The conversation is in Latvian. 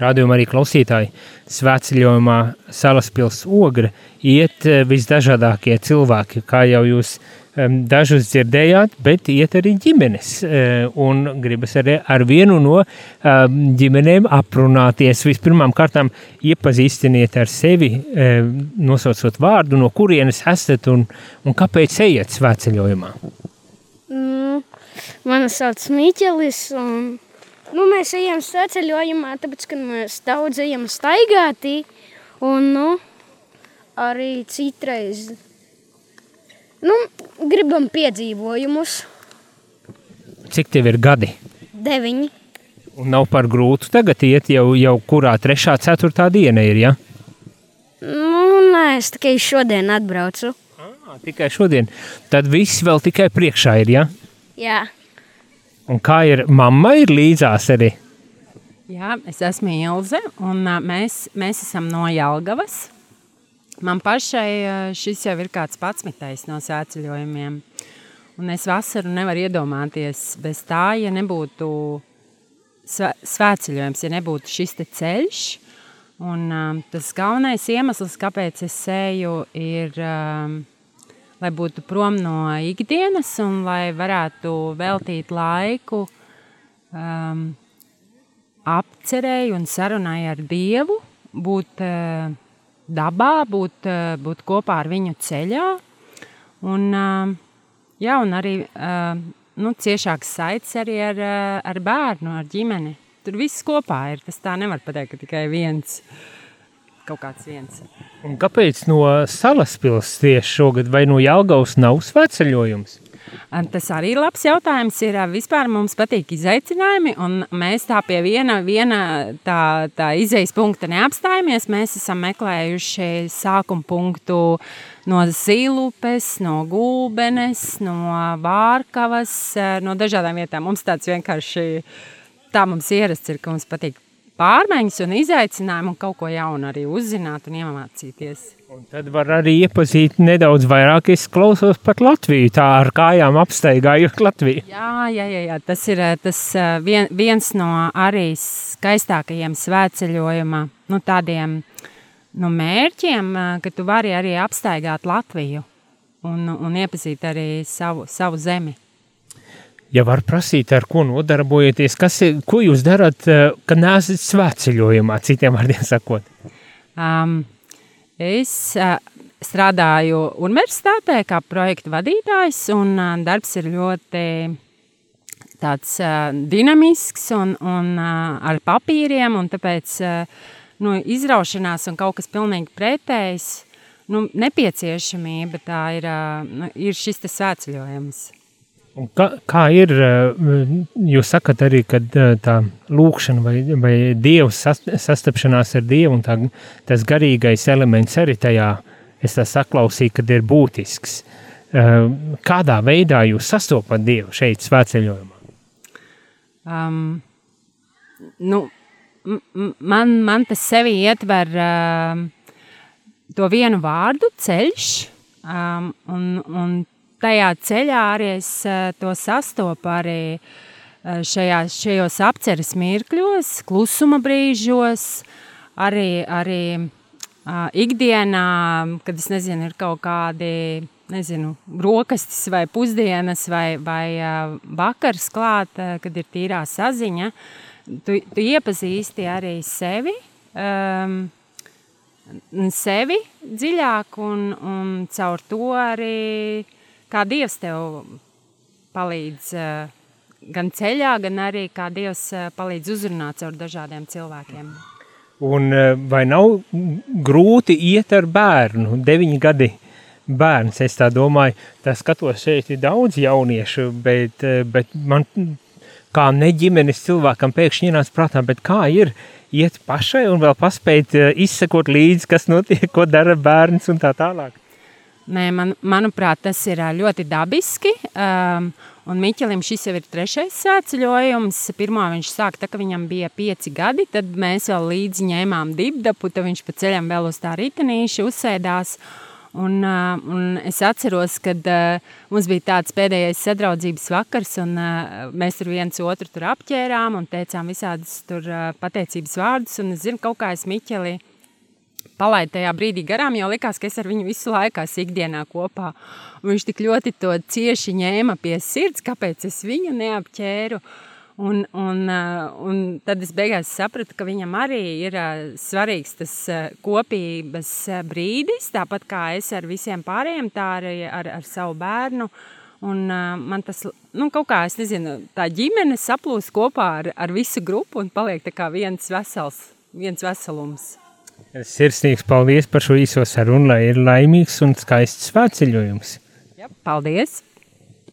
Radījumā arī klausītāji svētceļojumā Salaspils ogra iet eh, visdažādākie cilvēki, kā jau jūs dažus dzirdējāt, bet iet arī ģimenes. Uh, un gribas arī ar vienu no ģimenēm aprunāties. Vispirmām kārtām iepazīstiniet ar sevi, nosaucot vārdu, no kurienes esat un, un kāpēc ejat svētceļojumā. Mm, mani sauc Miķelis un nu, mēs ejam svētceļojumā, tāpēc, ka mēs daudz ejam staigātī un nu, arī citreiz Nu, gribam piedzīvojumus. Cik tev ir gadi? Deviņi. Un nav par grūtu tagad iet jau, jau kurā trešā, ceturtā diena ir, ja? Nu, nē, es tikai šodien atbraucu. Ah, tikai šodien. Tad viss vēl tikai priekšā ir, ja? Jā. Un kā ir, mamma ir līdzās arī? Jā, es esmu Ilze, un mēs, mēs esam no Jelgavas. Man pašai šis jau ir kāds patsmitais no sēceļojumiem. Un es vasaru nevaru iedomāties bez tā, ja nebūtu svētceļojums, ja nebūtu šis te ceļš. Un, um, tas galvenais iemesls, kāpēc es eju, ir, um, lai būtu prom no ikdienas un lai varētu veltīt laiku um, apcerēju un sarunai ar Dievu, būt uh, dabā, būt, eh, būt kopā ar viņu ceļā. Un, eh, jā, un arī eh, nu, ciešāks saites arī ar, ar bērnu, ar ģimeni. Tur viss kopā ir. Tas tā nevar pateikt, ka tikai viens kaut kāds viens. Un kāpēc no Salaspils tieši šogad vai no Jelgavas nav sveceļojums? Tas arī ir labs jautājums. Ir, vispār mums patīk izaicinājumi, un mēs tā pie viena, viena tā, tā izejas punkta neapstājamies. Mēs esam meklējuši sākuma punktu no Zilupes, no Gulbenes, no Vārkavas, no dažādām vietām. Mums tāds vienkārši tā mums ierasts ir, ka mums patīk pārmaiņas un izaicinājumi un kaut ko jaunu arī uzzināt un iemācīties. Un tad var arī iepazīt nedaudz vairāk. Es klausos par Latviju, tā ar kājām apsteigājot Latviju. Jā, jā, jā, jā. tas ir tas vien, viens no arī skaistākajiem svētceļojuma nu, tādiem nu, mērķiem, ka tu vari arī apsteigāt Latviju un, un iepazīt arī savu, savu zemi. Ja var prasīt, ar ko nodarbojaties, kas ko jūs darat, kad neesat svētceļojumā, citiem vārdiem sakot? Um, Es strādāju universitātē kā projekta vadītājs, un darbs ir ļoti tāds dinamisks un, un ar papīriem, un tāpēc nu, izraušanās un kaut kas pilnīgi pretējs, nu, nepieciešamība tā ir, nu, ir šis svētceļojums. Kā, kā ir, jūs sakat arī, ka tā lūkšana vai, vai dievs sastapšanās ar dievu un tā, tas garīgais elements arī tajā, es tā saklausīju, kad ir būtisks. Kādā veidā jūs sastopat dievu šeit svētceļojumā? Um, nu, man, man tas sevi ietver uh, to vienu vārdu ceļš, um, un, un tajā ceļā arī es eh, to sastopu arī eh, šajā, šajos apceres mirkļos, klusuma brīžos, arī, arī uh, ikdienā, kad es nezinu, ir kaut kādi nezinu, brokastis vai pusdienas vai, vai uh, vakars klāt, uh, kad ir tīrā saziņa, tu, tu iepazīsti arī sevi, um, sevi dziļāk un, un caur to arī uh, kā Dievs tev palīdz eh, gan ceļā, gan arī kā Dievs eh, palīdz uzrunāt caur dažādiem cilvēkiem. Un eh, vai nav grūti iet ar bērnu, deviņi gadi bērns, es tā domāju, tā skatos šeit ir daudz jauniešu, bet, bet man kā ne ģimenes cilvēkam pēkšņi ienāca prātā, bet kā ir iet pašai un vēl paspēt izsekot līdzi, kas notiek, ko dara bērns un tā tālāk. Nē, man, manuprāt, tas ir ļoti dabiski. Um, un Miķelim šis jau ir trešais sēceļojums. Pirmā viņš sāka, tā, ka viņam bija pieci gadi, tad mēs vēl līdzi ņēmām dibdapu, tad viņš pa ceļam vēl uz tā ritenīša uzsēdās. Un, un es atceros, kad mums bija tāds pēdējais sadraudzības vakars, un mēs tur viens otru tur apķērām un teicām visādas tur pateicības vārdus. Un es zinu, kaut kā es Miķeli palaidu tajā brīdī garām, jo likās, ka es ar viņu visu laiku esmu ikdienā kopā. Un viņš tik ļoti to cieši ņēma pie sirds, kāpēc es viņu neapķēru. Uh, Un, un, uh, un tad es beigās sapratu, ka viņam arī ir uh, svarīgs tas uh, kopības brīdis, tāpat kā es ar visiem pārējiem, tā arī ar, ar savu bērnu. Un man tas, nu, kaut kā, es nezinu, tā ģimene saplūst kopā ar, ar visu grupu un paliek tā kā viens vesels, viens veselums. Sirsnīgs paldies par šo īso sarunu, lai ir laimīgs un skaists svētceļojums. Ja, paldies!